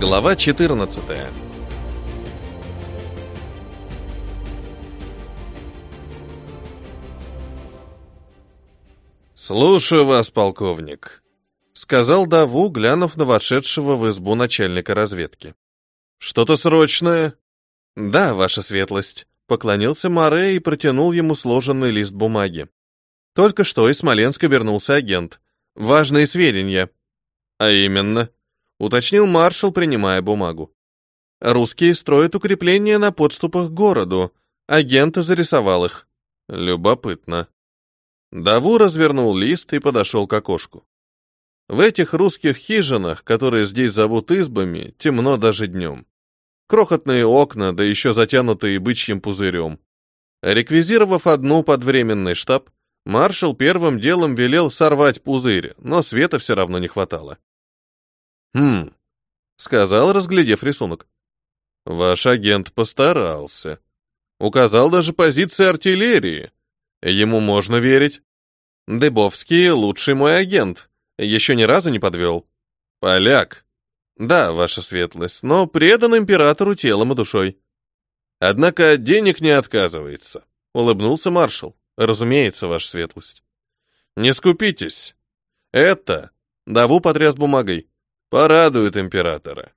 Глава 14. «Слушаю вас, полковник», — сказал Даву, глянув на вошедшего в избу начальника разведки. «Что-то срочное?» «Да, ваша светлость», — поклонился Море и протянул ему сложенный лист бумаги. «Только что из Смоленска вернулся агент. Важные сведения». «А именно?» — уточнил маршал, принимая бумагу. «Русские строят укрепления на подступах к городу. Агент зарисовал их». «Любопытно». Даву развернул лист и подошел к окошку. В этих русских хижинах, которые здесь зовут избами, темно даже днем. Крохотные окна, да еще затянутые бычьим пузырем. Реквизировав одну под временный штаб, маршал первым делом велел сорвать пузырь, но света все равно не хватало. «Хм», — сказал, разглядев рисунок. «Ваш агент постарался. Указал даже позиции артиллерии. Ему можно верить. Дыбовский — лучший мой агент. Еще ни разу не подвел. Поляк. Да, ваша светлость, но предан императору телом и душой. Однако денег не отказывается. Улыбнулся маршал. Разумеется, ваша светлость. Не скупитесь. Это, Даву потряс бумагой, порадует императора.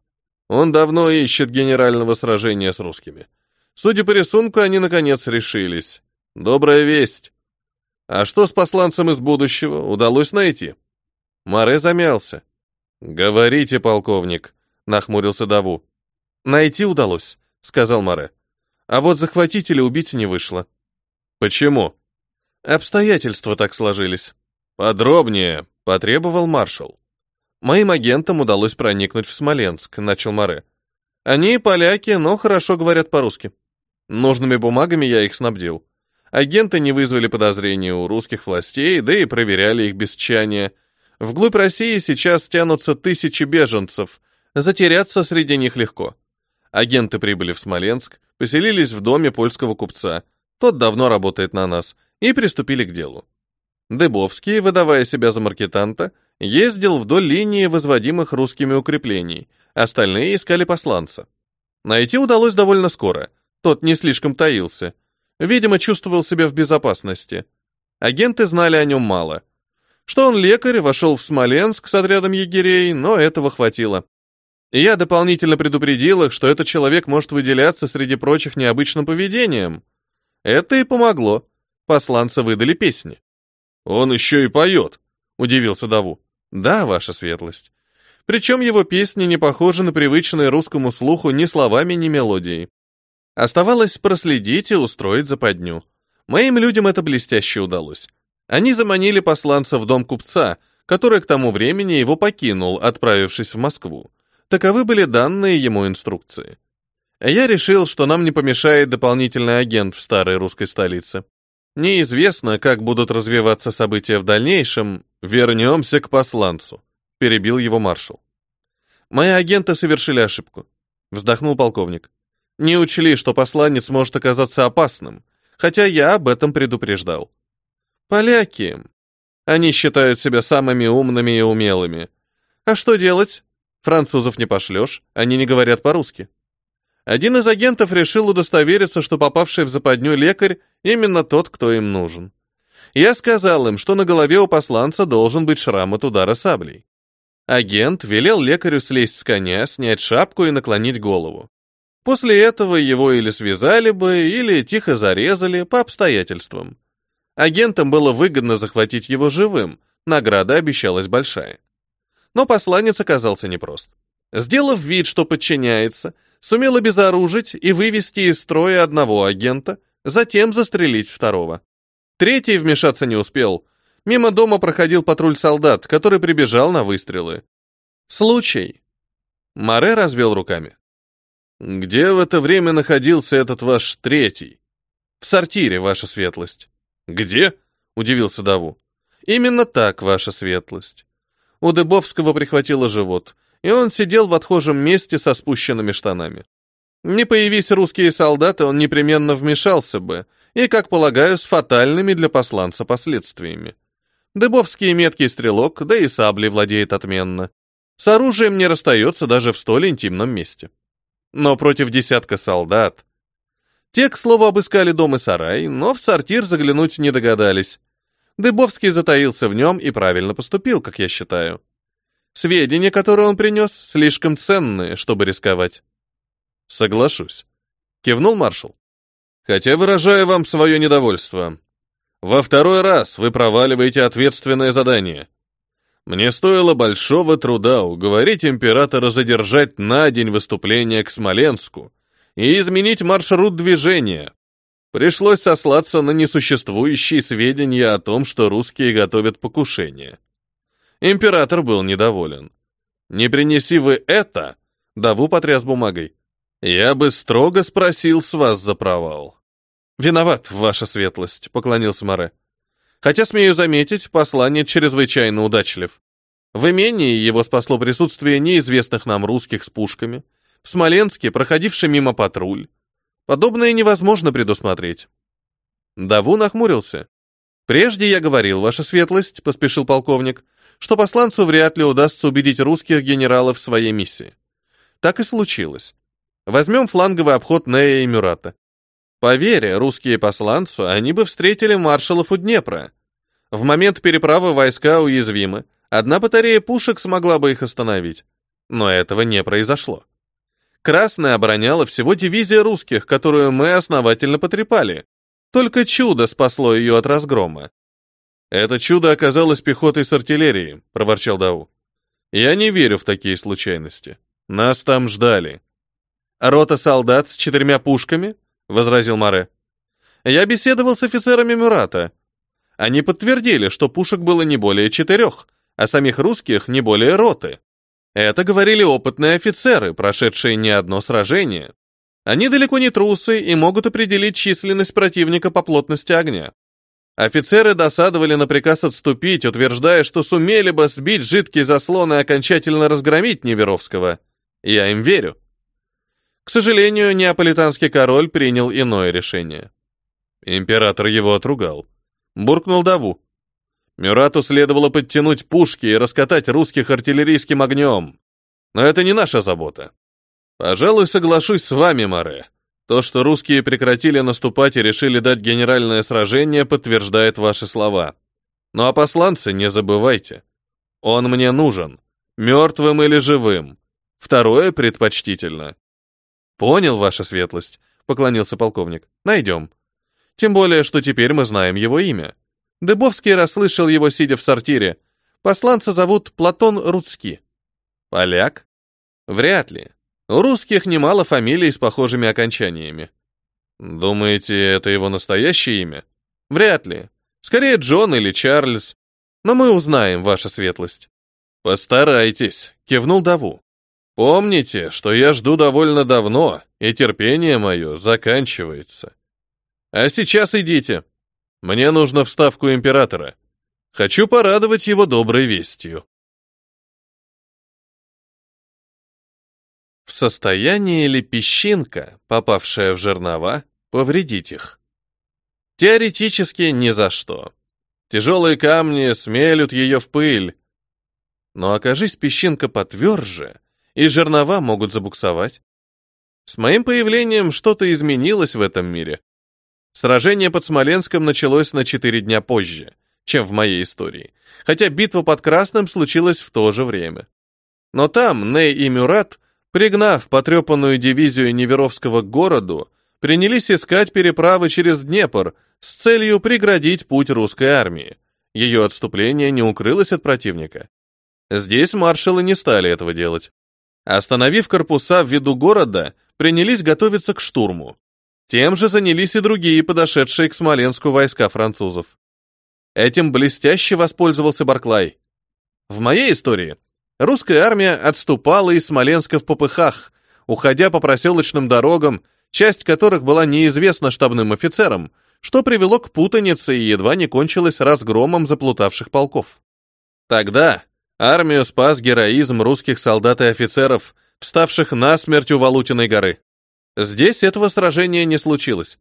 Он давно ищет генерального сражения с русскими. Судя по рисунку, они наконец решились. Добрая весть. А что с посланцем из будущего? Удалось найти? Маре замялся. Говорите, полковник, нахмурился Даву. Найти удалось, сказал Маре. А вот захватить или убить не вышло. Почему? Обстоятельства так сложились. Подробнее, потребовал маршал. Моим агентам удалось проникнуть в Смоленск, начал Маре. Они поляки, но хорошо говорят по-русски. Нужными бумагами я их снабдил. Агенты не вызвали подозрений у русских властей, да и проверяли их без тчания. Вглубь России сейчас тянутся тысячи беженцев. Затеряться среди них легко. Агенты прибыли в Смоленск, поселились в доме польского купца. Тот давно работает на нас. И приступили к делу. Дыбовский, выдавая себя за маркетанта, ездил вдоль линии возводимых русскими укреплений. Остальные искали посланца. Найти удалось довольно скоро. Тот не слишком таился. Видимо, чувствовал себя в безопасности. Агенты знали о нем мало. Что он лекарь, вошел в Смоленск с отрядом егерей, но этого хватило. И я дополнительно предупредил их, что этот человек может выделяться среди прочих необычным поведением. Это и помогло. Посланца выдали песни. «Он еще и поет», — удивился Даву. «Да, ваша светлость. Причем его песни не похожи на привычные русскому слуху ни словами, ни мелодией. Оставалось проследить и устроить западню. Моим людям это блестяще удалось. Они заманили посланца в дом купца, который к тому времени его покинул, отправившись в Москву. Таковы были данные ему инструкции. Я решил, что нам не помешает дополнительный агент в старой русской столице. Неизвестно, как будут развиваться события в дальнейшем. Вернемся к посланцу, перебил его маршал. Мои агенты совершили ошибку, вздохнул полковник не учли, что посланец может оказаться опасным, хотя я об этом предупреждал. Поляки. Они считают себя самыми умными и умелыми. А что делать? Французов не пошлешь, они не говорят по-русски. Один из агентов решил удостовериться, что попавший в западню лекарь именно тот, кто им нужен. Я сказал им, что на голове у посланца должен быть шрам от удара саблей. Агент велел лекарю слезть с коня, снять шапку и наклонить голову. После этого его или связали бы, или тихо зарезали по обстоятельствам. Агентам было выгодно захватить его живым, награда обещалась большая. Но посланец оказался непрост. Сделав вид, что подчиняется, сумел обезоружить и вывести из строя одного агента, затем застрелить второго. Третий вмешаться не успел. Мимо дома проходил патруль солдат, который прибежал на выстрелы. Случай. Маре развел руками. Где в это время находился этот ваш третий? В сортире, ваша светлость. Где? Удивился Даву. Именно так, ваша светлость. У Дыбовского прихватило живот, и он сидел в отхожем месте со спущенными штанами. Не появись русские солдаты, он непременно вмешался бы, и, как полагаю, с фатальными для посланца последствиями. Дыбовский меткий стрелок, да и саблей владеет отменно. С оружием не расстается даже в столь интимном месте. Но против десятка солдат... Те, к слову, обыскали дом и сарай, но в сортир заглянуть не догадались. Дыбовский затаился в нем и правильно поступил, как я считаю. Сведения, которые он принес, слишком ценные, чтобы рисковать. Соглашусь. Кивнул маршал. Хотя выражаю вам свое недовольство. Во второй раз вы проваливаете ответственное задание. Мне стоило большого труда уговорить императора задержать на день выступления к Смоленску и изменить маршрут движения. Пришлось сослаться на несуществующие сведения о том, что русские готовят покушение. Император был недоволен. «Не принеси вы это!» — Даву потряс бумагой. «Я бы строго спросил с вас за провал». «Виноват, ваша светлость», — поклонился Море. «Хотя, смею заметить, послание чрезвычайно удачлив. В имении его спасло присутствие неизвестных нам русских с пушками, в Смоленске проходивший мимо патруль. Подобное невозможно предусмотреть». Даву нахмурился. «Прежде я говорил, ваша светлость», — поспешил полковник, что посланцу вряд ли удастся убедить русских генералов в своей миссии. Так и случилось. Возьмем фланговый обход Нея и Мюрата. Поверь, русские посланцу, они бы встретили маршалов у Днепра. В момент переправы войска уязвимы, одна батарея пушек смогла бы их остановить. Но этого не произошло. Красная обороняла всего дивизия русских, которую мы основательно потрепали. Только чудо спасло ее от разгрома. «Это чудо оказалось пехотой с артиллерией», — проворчал Дау. «Я не верю в такие случайности. Нас там ждали». «Рота солдат с четырьмя пушками?» — возразил Маре. «Я беседовал с офицерами Мюрата. Они подтвердили, что пушек было не более четырех, а самих русских не более роты. Это говорили опытные офицеры, прошедшие не одно сражение. Они далеко не трусы и могут определить численность противника по плотности огня. Офицеры досадовали на приказ отступить, утверждая, что сумели бы сбить жидкий заслон и окончательно разгромить Неверовского. Я им верю. К сожалению, неаполитанский король принял иное решение. Император его отругал. Буркнул Даву. Мюрату следовало подтянуть пушки и раскатать русских артиллерийским огнем. Но это не наша забота. Пожалуй, соглашусь с вами, Маре. То, что русские прекратили наступать и решили дать генеральное сражение, подтверждает ваши слова. Ну а посланцы не забывайте. Он мне нужен. Мертвым или живым. Второе предпочтительно. Понял, ваша светлость, поклонился полковник. Найдем. Тем более, что теперь мы знаем его имя. Дыбовский расслышал его, сидя в сортире. Посланца зовут Платон Рудский. Поляк? Вряд ли. У русских немало фамилий с похожими окончаниями. Думаете, это его настоящее имя? Вряд ли. Скорее Джон или Чарльз. Но мы узнаем, ваша светлость. Постарайтесь, кивнул Даву. Помните, что я жду довольно давно, и терпение мое заканчивается. А сейчас идите. Мне нужно вставку императора. Хочу порадовать его доброй вестью. В состоянии ли песчинка, попавшая в жернова, повредить их? Теоретически ни за что. Тяжелые камни смелют ее в пыль. Но окажись песчинка потверже, и жернова могут забуксовать. С моим появлением что-то изменилось в этом мире. Сражение под Смоленском началось на четыре дня позже, чем в моей истории, хотя битва под Красным случилась в то же время. Но там Ней и Мюрат, пригнав потрепанную дивизию Неверовского к городу, принялись искать переправы через Днепр с целью преградить путь русской армии. Ее отступление не укрылось от противника. Здесь маршалы не стали этого делать. Остановив корпуса в виду города, принялись готовиться к штурму. Тем же занялись и другие подошедшие к Смоленску войска французов. Этим блестяще воспользовался Барклай. В моей истории русская армия отступала из Смоленска в попыхах, уходя по проселочным дорогам, часть которых была неизвестна штабным офицерам, что привело к путанице и едва не кончилось разгромом заплутавших полков. Тогда Армию спас героизм русских солдат и офицеров, вставших насмерть у Валутиной горы. Здесь этого сражения не случилось.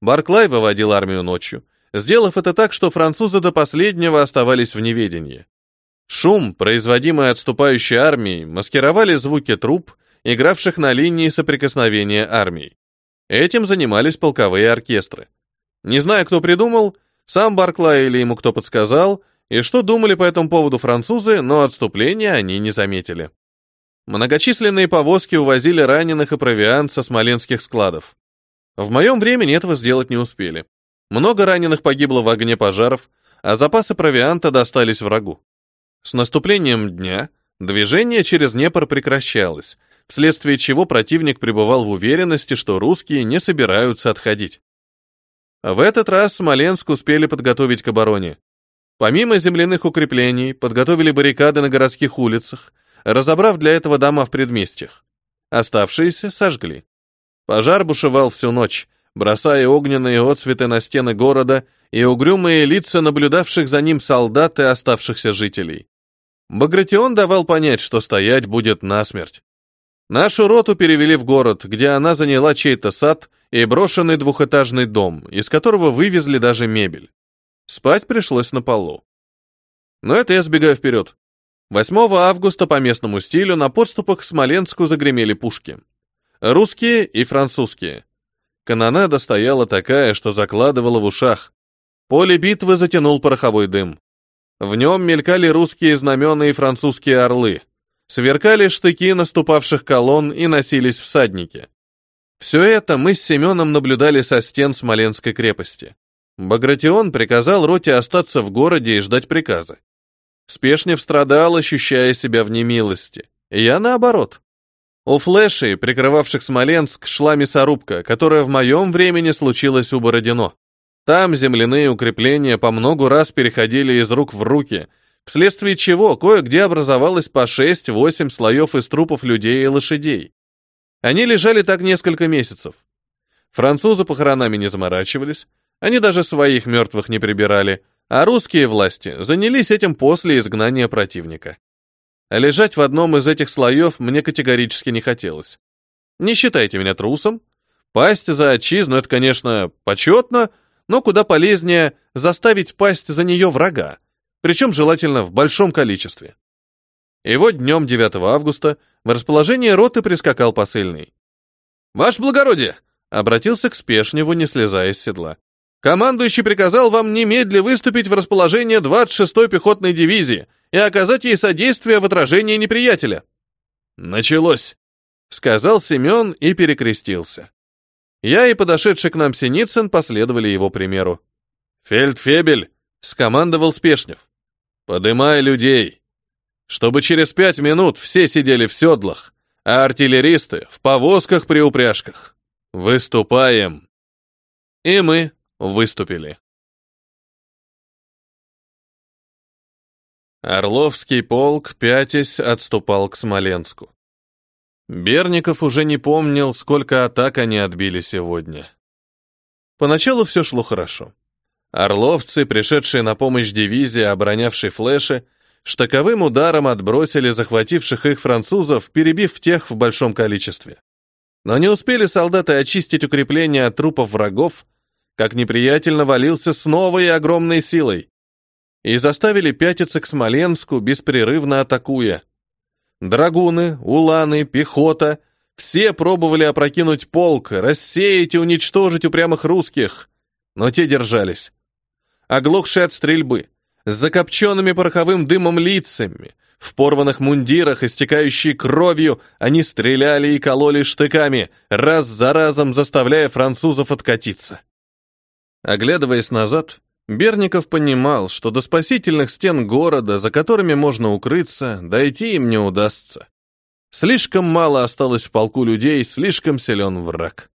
Барклай выводил армию ночью, сделав это так, что французы до последнего оставались в неведении. Шум, производимый отступающей армией, маскировали звуки труп, игравших на линии соприкосновения армий. Этим занимались полковые оркестры. Не знаю, кто придумал, сам Барклай или ему кто подсказал, и что думали по этому поводу французы, но отступления они не заметили. Многочисленные повозки увозили раненых и провиант со смоленских складов. В моем времени этого сделать не успели. Много раненых погибло в огне пожаров, а запасы провианта достались врагу. С наступлением дня движение через Днепр прекращалось, вследствие чего противник пребывал в уверенности, что русские не собираются отходить. В этот раз Смоленск успели подготовить к обороне. Помимо земляных укреплений, подготовили баррикады на городских улицах, разобрав для этого дома в предместьях. Оставшиеся сожгли. Пожар бушевал всю ночь, бросая огненные отсветы на стены города и угрюмые лица наблюдавших за ним солдат и оставшихся жителей. Багратион давал понять, что стоять будет насмерть. Нашу роту перевели в город, где она заняла чей-то сад и брошенный двухэтажный дом, из которого вывезли даже мебель. Спать пришлось на полу. Но это я сбегаю вперед. 8 августа по местному стилю на подступах к Смоленску загремели пушки. Русские и французские. Канонада стояла такая, что закладывала в ушах. Поле битвы затянул пороховой дым. В нем мелькали русские знамена и французские орлы. Сверкали штыки наступавших колонн и носились всадники. Все это мы с Семеном наблюдали со стен Смоленской крепости. Багратион приказал роте остаться в городе и ждать приказа. Спешнев страдал, ощущая себя в немилости. Я наоборот. У флешей, прикрывавших Смоленск, шла мясорубка, которая в моем времени случилась у Бородино. Там земляные укрепления по многу раз переходили из рук в руки, вследствие чего кое-где образовалось по 6-8 слоев из трупов людей и лошадей. Они лежали так несколько месяцев. Французы похоронами не заморачивались, они даже своих мертвых не прибирали, а русские власти занялись этим после изгнания противника. лежать в одном из этих слоев мне категорически не хотелось. Не считайте меня трусом. Пасть за отчизну — это, конечно, почетно, но куда полезнее заставить пасть за нее врага, причем желательно в большом количестве. И вот днем 9 августа в расположение роты прискакал посыльный. «Ваше благородие!» — обратился к Спешневу, не слезая с седла. Командующий приказал вам немедля выступить в расположение 26-й пехотной дивизии и оказать ей содействие в отражении неприятеля. Началось, сказал Семен и перекрестился. Я и подошедший к нам Синицын последовали его примеру. Фельдфебель скомандовал Спешнев. Подымай людей, чтобы через пять минут все сидели в седлах, а артиллеристы в повозках при упряжках. Выступаем. И мы выступили. Орловский полк, пятясь, отступал к Смоленску. Берников уже не помнил, сколько атак они отбили сегодня. Поначалу все шло хорошо. Орловцы, пришедшие на помощь дивизии, оборонявшей флеши, штыковым ударом отбросили захвативших их французов, перебив тех в большом количестве. Но не успели солдаты очистить укрепления от трупов врагов, как неприятель навалился с новой огромной силой и заставили пятиться к Смоленску, беспрерывно атакуя. Драгуны, уланы, пехота — все пробовали опрокинуть полк, рассеять и уничтожить упрямых русских, но те держались. Оглохшие от стрельбы, с закопченными пороховым дымом лицами, в порванных мундирах, истекающие кровью, они стреляли и кололи штыками, раз за разом заставляя французов откатиться. Оглядываясь назад, Берников понимал, что до спасительных стен города, за которыми можно укрыться, дойти им не удастся. Слишком мало осталось в полку людей, слишком силен враг.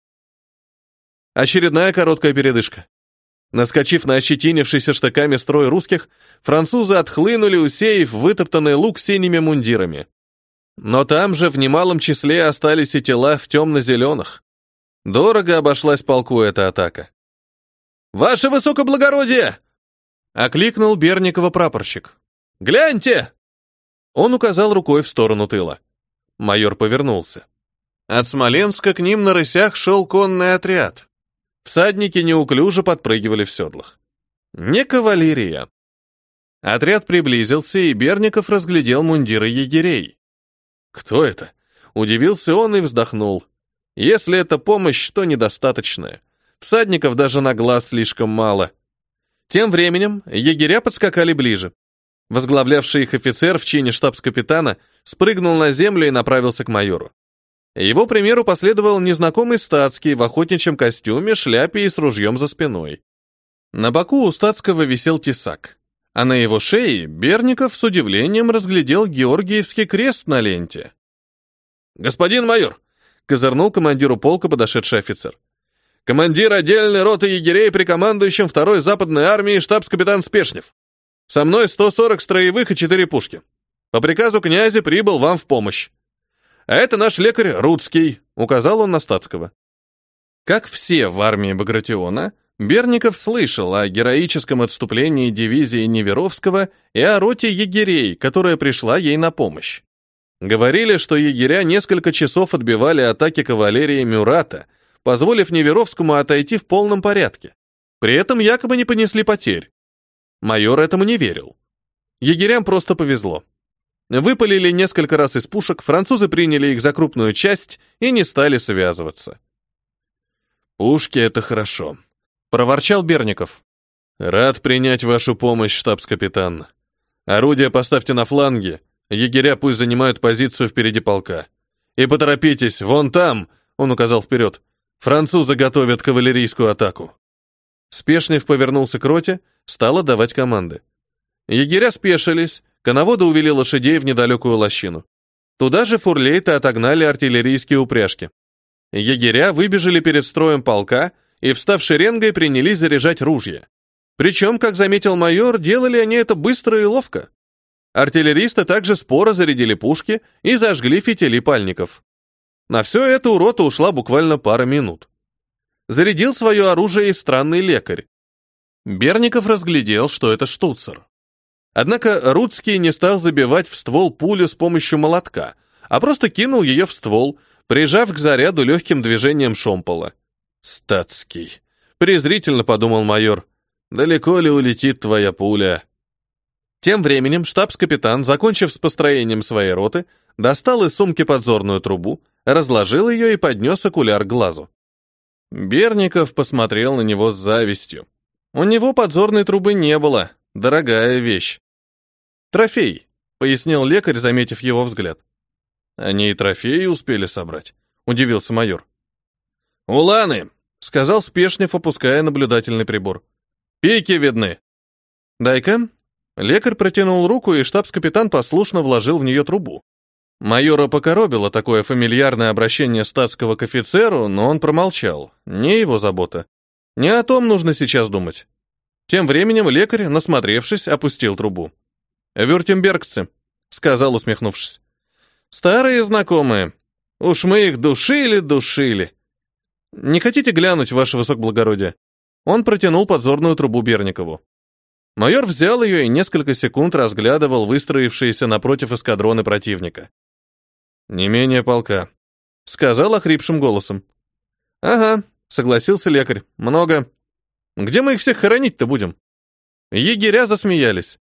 Очередная короткая передышка. Наскочив на ощетинившийся штыками строй русских, французы отхлынули, усеяв вытоптанный лук синими мундирами. Но там же в немалом числе остались и тела в темно-зеленых. Дорого обошлась полку эта атака. «Ваше высокоблагородие!» — окликнул Берникова прапорщик. «Гляньте!» Он указал рукой в сторону тыла. Майор повернулся. От Смоленска к ним на рысях шел конный отряд. Всадники неуклюже подпрыгивали в седлах. Не кавалерия. Отряд приблизился, и Берников разглядел мундиры егерей. «Кто это?» Удивился он и вздохнул. «Если это помощь, то недостаточная. Всадников даже на глаз слишком мало». Тем временем егеря подскакали ближе. Возглавлявший их офицер в чине штабс-капитана спрыгнул на землю и направился к майору. Его примеру последовал незнакомый статский в охотничьем костюме, шляпе и с ружьем за спиной. На боку у статского висел тесак а на его шее Берников с удивлением разглядел Георгиевский крест на ленте. «Господин майор!» — козырнул командиру полка подошедший офицер. «Командир отдельной роты егерей при командующем второй западной армии штабс-капитан Спешнев. Со мной 140 строевых и 4 пушки. По приказу князя прибыл вам в помощь. А это наш лекарь Рудский», — указал он на статского. Как все в армии Багратиона, Берников слышал о героическом отступлении дивизии Неверовского и о роте егерей, которая пришла ей на помощь. Говорили, что егеря несколько часов отбивали атаки кавалерии Мюрата, позволив Неверовскому отойти в полном порядке. При этом якобы не понесли потерь. Майор этому не верил. Егерям просто повезло. Выпалили несколько раз из пушек, французы приняли их за крупную часть и не стали связываться. «Пушки — это хорошо», проворчал Берников. Рад принять вашу помощь, штабс-капитан. Орудия поставьте на фланге, егеря пусть занимают позицию впереди полка. И поторопитесь, вон там, он указал вперед. Французы готовят кавалерийскую атаку. Спешнев повернулся к роте, стал отдавать команды. Егеря спешились, коноводы увели лошадей в недалекую лощину. Туда же фурлейты отогнали артиллерийские упряжки. Егеря выбежали перед строем полка, и, встав шеренгой, принялись заряжать ружья. Причем, как заметил майор, делали они это быстро и ловко. Артиллеристы также споро зарядили пушки и зажгли фитили пальников. На все это у роты ушла буквально пара минут. Зарядил свое оружие и странный лекарь. Берников разглядел, что это штуцер. Однако Рудский не стал забивать в ствол пулю с помощью молотка, а просто кинул ее в ствол, прижав к заряду легким движением шомпола. «Статский», — презрительно подумал майор. «Далеко ли улетит твоя пуля?» Тем временем штабс-капитан, закончив с построением своей роты, достал из сумки подзорную трубу, разложил ее и поднес окуляр к глазу. Берников посмотрел на него с завистью. У него подзорной трубы не было, дорогая вещь. «Трофей», — пояснил лекарь, заметив его взгляд. «Они и трофеи успели собрать», — удивился майор. «Уланы!» — сказал Спешнев, опуская наблюдательный прибор. «Пики видны!» «Дай-ка». Лекарь протянул руку, и штабс-капитан послушно вложил в нее трубу. Майора покоробило такое фамильярное обращение статского к офицеру, но он промолчал. Не его забота. Не о том нужно сейчас думать. Тем временем лекарь, насмотревшись, опустил трубу. «Вюртембергцы», — сказал, усмехнувшись. «Старые знакомые. Уж мы их душили-душили. «Не хотите глянуть, ваше высокоблагородие?» Он протянул подзорную трубу Берникову. Майор взял ее и несколько секунд разглядывал выстроившиеся напротив эскадроны противника. «Не менее полка», — сказал охрипшим голосом. «Ага», — согласился лекарь, — «много. Где мы их всех хоронить-то будем?» Егеря засмеялись.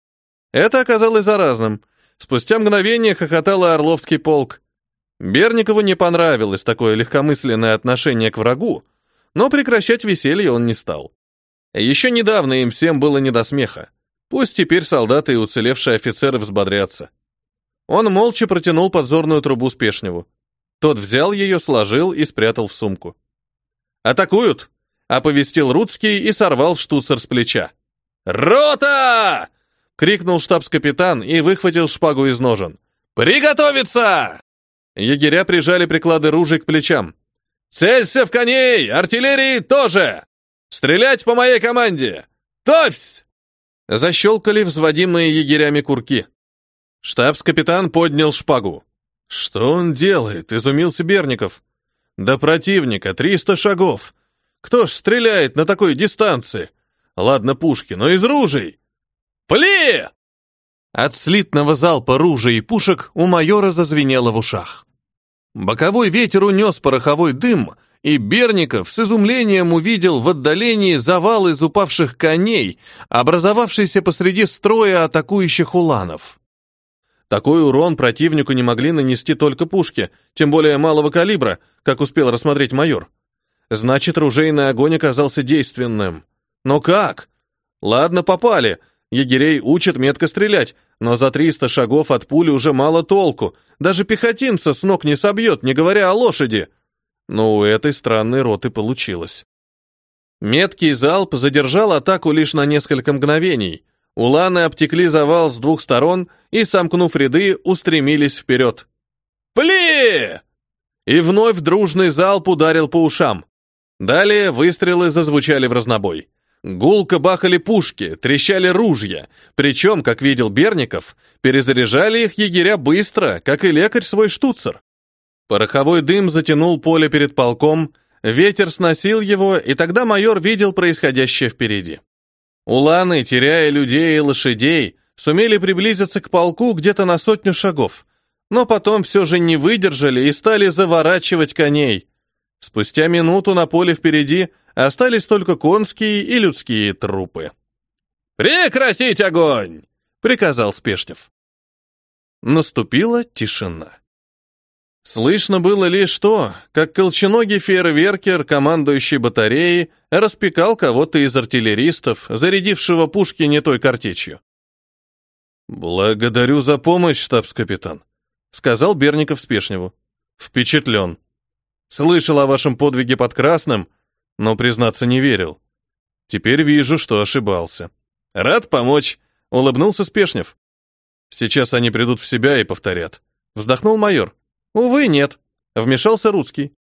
Это оказалось заразным. Спустя мгновение хохотал Орловский полк. Берникову не понравилось такое легкомысленное отношение к врагу, но прекращать веселье он не стал. Еще недавно им всем было не до смеха. Пусть теперь солдаты и уцелевшие офицеры взбодрятся. Он молча протянул подзорную трубу Спешневу. Тот взял ее, сложил и спрятал в сумку. «Атакуют!» — оповестил Рудский и сорвал штуцер с плеча. «Рота!» — крикнул штабс-капитан и выхватил шпагу из ножен. «Приготовиться!» Егеря прижали приклады ружей к плечам. «Целься в коней! Артиллерии тоже! Стрелять по моей команде! Товсь!» Защелкали взводимые егерями курки. Штабс-капитан поднял шпагу. «Что он делает?» — изумился Берников. «До противника триста шагов. Кто ж стреляет на такой дистанции? Ладно, пушки, но из ружей!» «Пли!» От слитного залпа ружей и пушек у майора зазвенело в ушах. Боковой ветер унес пороховой дым, и Берников с изумлением увидел в отдалении завал из упавших коней, образовавшийся посреди строя атакующих уланов. Такой урон противнику не могли нанести только пушки, тем более малого калибра, как успел рассмотреть майор. Значит, ружейный огонь оказался действенным. Но как? Ладно, попали. Егерей учат метко стрелять, но за 300 шагов от пули уже мало толку. Даже пехотинца с ног не собьет, не говоря о лошади. Но у этой странной роты получилось. Меткий залп задержал атаку лишь на несколько мгновений. Уланы обтекли завал с двух сторон и, сомкнув ряды, устремились вперед. «Пли!» И вновь дружный залп ударил по ушам. Далее выстрелы зазвучали в разнобой. Гулко бахали пушки, трещали ружья, причем, как видел Берников, перезаряжали их егеря быстро, как и лекарь свой штуцер. Пороховой дым затянул поле перед полком, ветер сносил его, и тогда майор видел происходящее впереди. Уланы, теряя людей и лошадей, сумели приблизиться к полку где-то на сотню шагов, но потом все же не выдержали и стали заворачивать коней. Спустя минуту на поле впереди остались только конские и людские трупы. «Прекратить огонь!» — приказал Спешнев. Наступила тишина. Слышно было лишь то, как колченогий фейерверкер, командующий батареей, распекал кого-то из артиллеристов, зарядившего пушки не той картечью. «Благодарю за помощь, штабс-капитан», — сказал Берников Спешневу. «Впечатлен. Слышал о вашем подвиге под Красным, но, признаться, не верил. Теперь вижу, что ошибался. Рад помочь», — улыбнулся Спешнев. «Сейчас они придут в себя и повторят». Вздохнул майор. Увы, нет. Вмешался русский.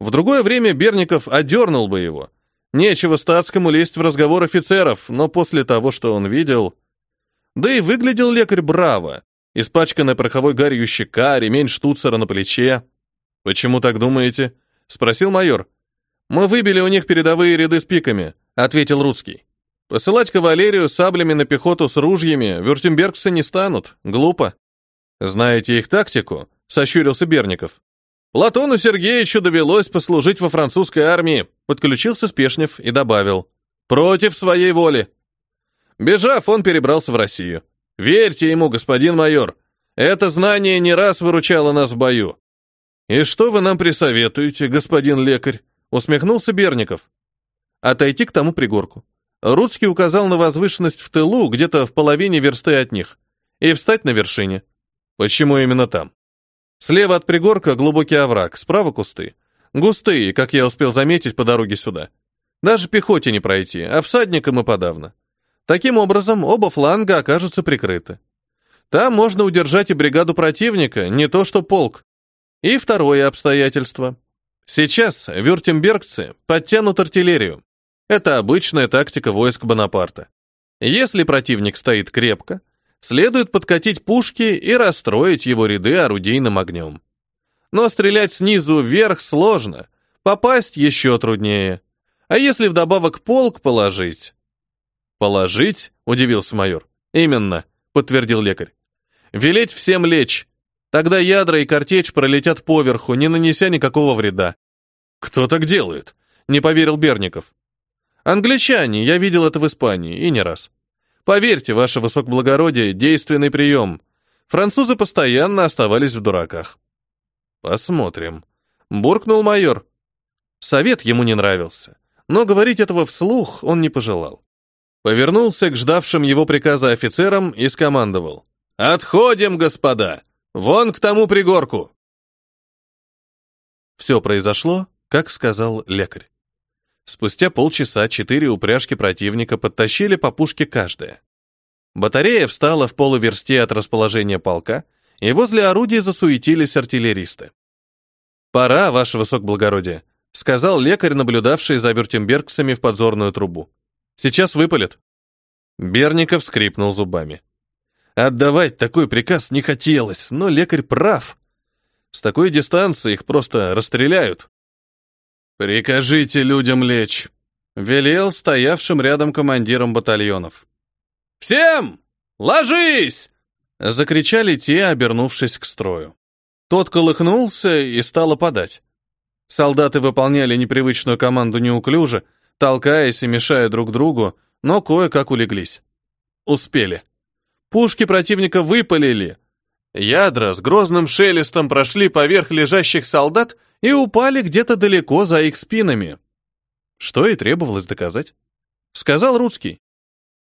В другое время Берников одернул бы его. Нечего статскому лезть в разговор офицеров, но после того, что он видел... Да и выглядел лекарь браво. Испачканная пороховой гарью щека, ремень штуцера на плече. «Почему так думаете?» — спросил майор. «Мы выбили у них передовые ряды с пиками», — ответил Рудский. «Посылать кавалерию саблями на пехоту с ружьями вюртембергцы не станут. Глупо. Знаете их тактику?» Сощурился Берников. Платону Сергеевичу довелось послужить во французской армии, подключился Спешнев и добавил. Против своей воли. Бежав, он перебрался в Россию. Верьте ему, господин майор. Это знание не раз выручало нас в бою. И что вы нам присоветуете, господин лекарь? Усмехнулся Берников. Отойти к тому пригорку. Рудский указал на возвышенность в тылу, где-то в половине версты от них, и встать на вершине. Почему именно там? Слева от пригорка глубокий овраг, справа кусты. Густые, как я успел заметить по дороге сюда. Даже пехоте не пройти, а всадникам и подавно. Таким образом, оба фланга окажутся прикрыты. Там можно удержать и бригаду противника, не то что полк. И второе обстоятельство. Сейчас вюртембергцы подтянут артиллерию. Это обычная тактика войск Бонапарта. Если противник стоит крепко, следует подкатить пушки и расстроить его ряды орудийным огнем. Но стрелять снизу вверх сложно, попасть еще труднее. А если вдобавок полк положить? Положить? Удивился майор. Именно, подтвердил лекарь. Велеть всем лечь. Тогда ядра и картечь пролетят поверху, не нанеся никакого вреда. Кто так делает? Не поверил Берников. Англичане, я видел это в Испании, и не раз. Поверьте, ваше высокоблагородие, действенный прием. Французы постоянно оставались в дураках. Посмотрим. Буркнул майор. Совет ему не нравился, но говорить этого вслух он не пожелал. Повернулся к ждавшим его приказа офицерам и скомандовал. «Отходим, господа! Вон к тому пригорку!» Все произошло, как сказал лекарь. Спустя полчаса четыре упряжки противника подтащили по пушке каждая. Батарея встала в полуверсте от расположения полка, и возле орудий засуетились артиллеристы. «Пора, ваше высокоблагородие», — сказал лекарь, наблюдавший за вюртембергцами в подзорную трубу. «Сейчас выпалит». Берников скрипнул зубами. Отдавать такой приказ не хотелось, но лекарь прав. С такой дистанции их просто расстреляют. «Прикажите людям лечь», — велел стоявшим рядом командирам батальонов. «Всем! Ложись!» — закричали те, обернувшись к строю. Тот колыхнулся и стал опадать. Солдаты выполняли непривычную команду неуклюже, толкаясь и мешая друг другу, но кое-как улеглись. Успели. Пушки противника выпалили. Ядра с грозным шелестом прошли поверх лежащих солдат и упали где-то далеко за их спинами. Что и требовалось доказать. Сказал Рудский.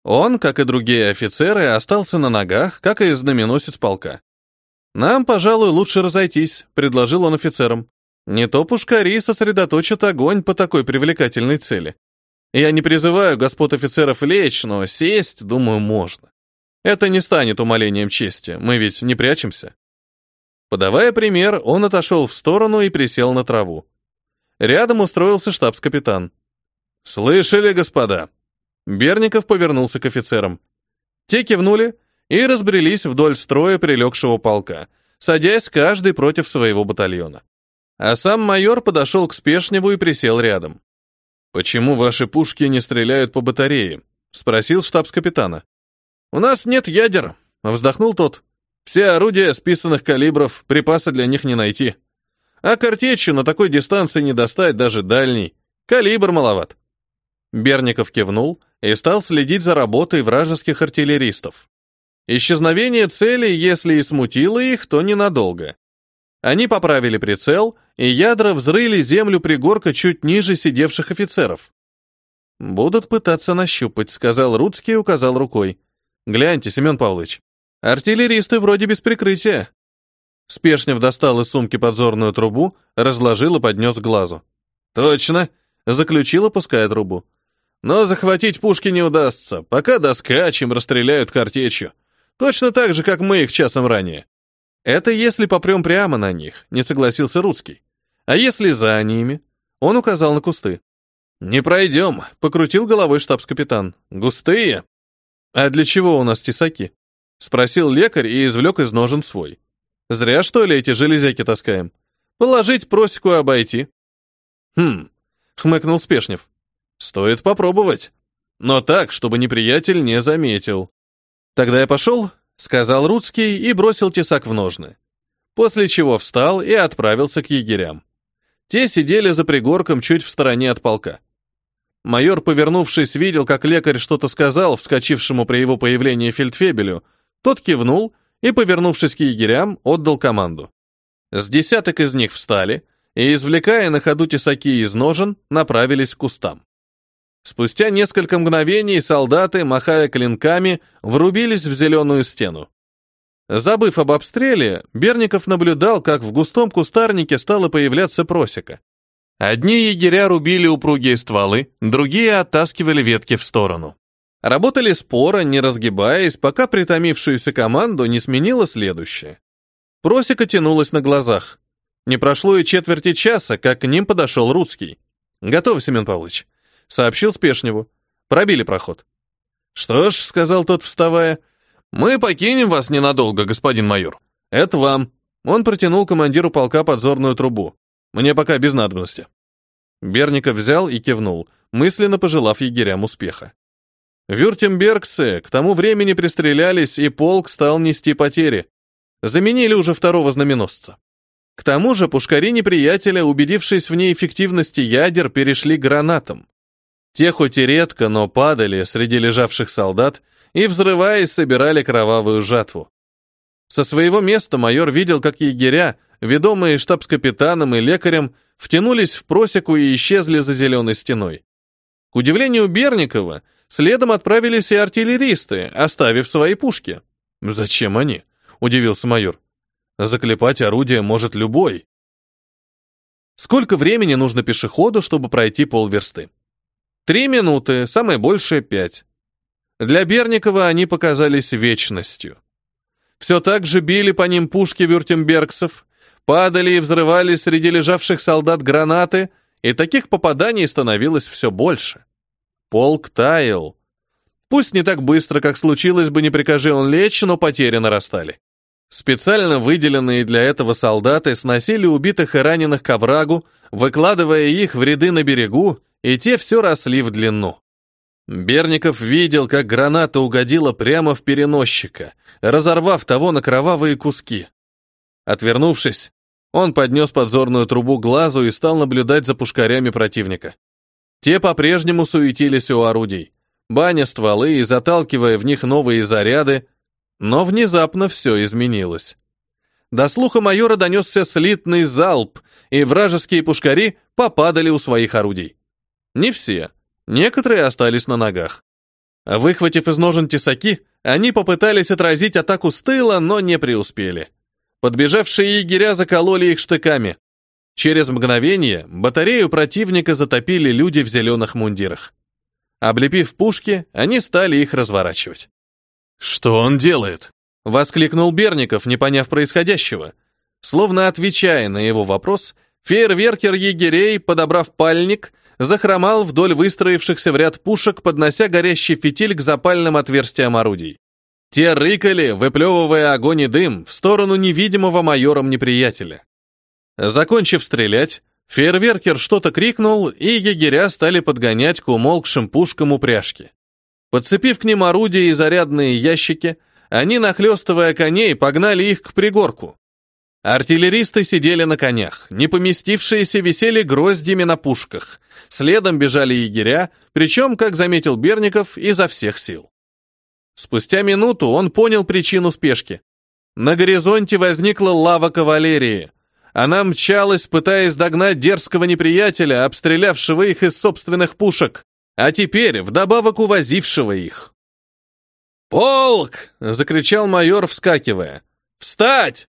Он, как и другие офицеры, остался на ногах, как и знаменосец полка. «Нам, пожалуй, лучше разойтись», — предложил он офицерам. «Не то пушкари сосредоточат огонь по такой привлекательной цели. Я не призываю господ офицеров лечь, но сесть, думаю, можно. Это не станет умалением чести, мы ведь не прячемся». Подавая пример, он отошел в сторону и присел на траву. Рядом устроился штабс-капитан. «Слышали, господа?» Берников повернулся к офицерам. Те кивнули и разбрелись вдоль строя прилегшего полка, садясь каждый против своего батальона. А сам майор подошел к Спешневу и присел рядом. «Почему ваши пушки не стреляют по батарее?» — спросил штабс-капитана. «У нас нет ядер», — вздохнул тот. «Все орудия списанных калибров, припасы для них не найти. А картечью на такой дистанции не достать даже дальний. Калибр маловат». Берников кивнул и стал следить за работой вражеских артиллеристов. Исчезновение цели, если и смутило их, то ненадолго. Они поправили прицел, и ядра взрыли землю пригорка чуть ниже сидевших офицеров. «Будут пытаться нащупать», — сказал Рудский и указал рукой. «Гляньте, Семен Павлович, артиллеристы вроде без прикрытия». Спешнев достал из сумки подзорную трубу, разложил и поднес к глазу. «Точно!» — заключил, опуская трубу. Но захватить пушки не удастся, пока доскачем расстреляют картечью. Точно так же, как мы их часом ранее. Это если попрем прямо на них, не согласился Рудский. А если за ними? Он указал на кусты. Не пройдем, покрутил головой штабс-капитан. Густые. А для чего у нас тесаки? Спросил лекарь и извлек из ножен свой. Зря, что ли, эти железяки таскаем? Положить просеку и обойти. Хм, хмыкнул Спешнев. Стоит попробовать. Но так, чтобы неприятель не заметил. Тогда я пошел, сказал Рудский и бросил тесак в ножны. После чего встал и отправился к егерям. Те сидели за пригорком чуть в стороне от полка. Майор, повернувшись, видел, как лекарь что-то сказал вскочившему при его появлении фельдфебелю. Тот кивнул и, повернувшись к егерям, отдал команду. С десяток из них встали и, извлекая на ходу тесаки из ножен, направились к кустам. Спустя несколько мгновений солдаты, махая клинками, врубились в зеленую стену. Забыв об обстреле, Берников наблюдал, как в густом кустарнике стала появляться просека. Одни егеря рубили упругие стволы, другие оттаскивали ветки в сторону. Работали споро, не разгибаясь, пока притомившуюся команду не сменила следующая. Просека тянулась на глазах. Не прошло и четверти часа, как к ним подошел Рудский. «Готов, Семен Павлович сообщил Спешневу. Пробили проход. «Что ж», — сказал тот, вставая, — «мы покинем вас ненадолго, господин майор. Это вам». Он протянул командиру полка подзорную трубу. «Мне пока без надобности». Берников взял и кивнул, мысленно пожелав егерям успеха. Вюртембергцы к тому времени пристрелялись, и полк стал нести потери. Заменили уже второго знаменосца. К тому же пушкари неприятеля, убедившись в неэффективности ядер, перешли к гранатам. Те хоть и редко, но падали среди лежавших солдат и, взрываясь, собирали кровавую жатву. Со своего места майор видел, как егеря, ведомые штабс-капитаном и лекарем, втянулись в просеку и исчезли за зеленой стеной. К удивлению Берникова, следом отправились и артиллеристы, оставив свои пушки. «Зачем они?» — удивился майор. «Заклепать орудие может любой». Сколько времени нужно пешеходу, чтобы пройти полверсты? Три минуты, самое большее пять. Для Берникова они показались вечностью. Все так же били по ним пушки вюртембергцев, падали и взрывались среди лежавших солдат гранаты, и таких попаданий становилось все больше. Полк таял. Пусть не так быстро, как случилось бы, не прикажи он лечь, но потери нарастали. Специально выделенные для этого солдаты сносили убитых и раненых к оврагу, выкладывая их в ряды на берегу и те все росли в длину. Берников видел, как граната угодила прямо в переносчика, разорвав того на кровавые куски. Отвернувшись, Он поднес подзорную трубу глазу и стал наблюдать за пушкарями противника. Те по-прежнему суетились у орудий, баня стволы и заталкивая в них новые заряды, но внезапно все изменилось. До слуха майора донесся слитный залп, и вражеские пушкари попадали у своих орудий. Не все, некоторые остались на ногах. Выхватив из ножен тесаки, они попытались отразить атаку с тыла, но не преуспели. Подбежавшие егеря закололи их штыками. Через мгновение батарею противника затопили люди в зеленых мундирах. Облепив пушки, они стали их разворачивать. «Что он делает?» — воскликнул Берников, не поняв происходящего. Словно отвечая на его вопрос, фейерверкер егерей, подобрав пальник, захромал вдоль выстроившихся в ряд пушек, поднося горящий фитиль к запальным отверстиям орудий. Те рыкали, выплевывая огонь и дым в сторону невидимого майором неприятеля. Закончив стрелять, фейерверкер что-то крикнул, и егеря стали подгонять к умолкшим пушкам упряжки. Подцепив к ним орудия и зарядные ящики, они, нахлестывая коней, погнали их к пригорку. Артиллеристы сидели на конях, не поместившиеся висели гроздьями на пушках. Следом бежали егеря, причем, как заметил Берников, изо всех сил. Спустя минуту он понял причину спешки. На горизонте возникла лава кавалерии. Она мчалась, пытаясь догнать дерзкого неприятеля, обстрелявшего их из собственных пушек, а теперь вдобавок увозившего их. «Полк!» — закричал майор, вскакивая. «Встать!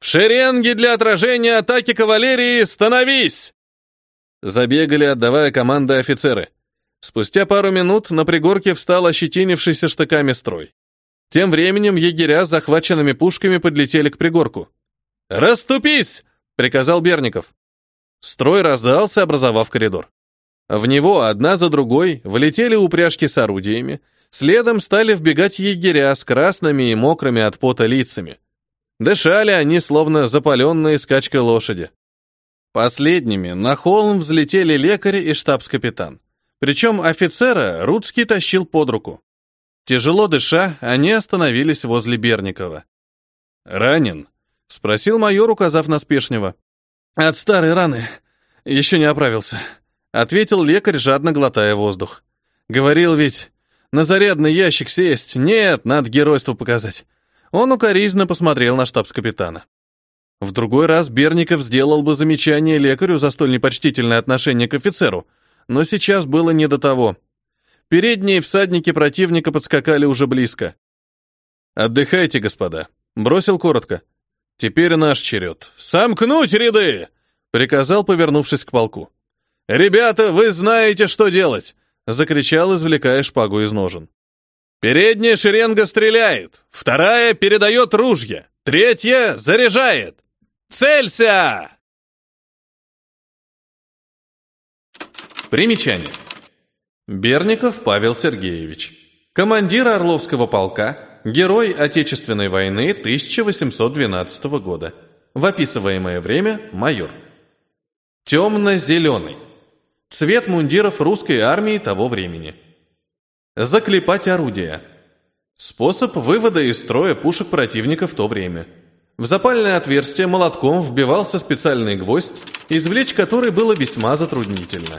В шеренге для отражения атаки кавалерии становись!» Забегали, отдавая команды офицеры. Спустя пару минут на пригорке встал ощетинившийся штыками строй. Тем временем егеря с захваченными пушками подлетели к пригорку. «Раступись!» — приказал Берников. Строй раздался, образовав коридор. В него одна за другой влетели упряжки с орудиями, Следом стали вбегать егеря с красными и мокрыми от пота лицами. Дышали они, словно запаленные скачкой лошади. Последними на холм взлетели лекари и штабс-капитан. Причем офицера Рудский тащил под руку. Тяжело дыша, они остановились возле Берникова. «Ранен?» — спросил майор, указав на Спешнего. «От старой раны. Еще не оправился», — ответил лекарь, жадно глотая воздух. «Говорил ведь, на зарядный ящик сесть? Нет, надо геройство показать. Он укоризненно посмотрел на штабс-капитана. В другой раз Берников сделал бы замечание лекарю за столь непочтительное отношение к офицеру, но сейчас было не до того. Передние всадники противника подскакали уже близко. «Отдыхайте, господа», — бросил коротко. «Теперь наш черед. Сомкнуть ряды!» — приказал, повернувшись к полку. «Ребята, вы знаете, что делать. Закричал, извлекая шпагу из ножен. Передняя шеренга стреляет, вторая передает ружья, третья заряжает. Целься! Примечание. Берников Павел Сергеевич. Командир Орловского полка, герой Отечественной войны 1812 года. В описываемое время майор. Темно-зеленый. Цвет мундиров русской армии того времени. Заклепать орудия. Способ вывода из строя пушек противника в то время. В запальное отверстие молотком вбивался специальный гвоздь, извлечь который было весьма затруднительно.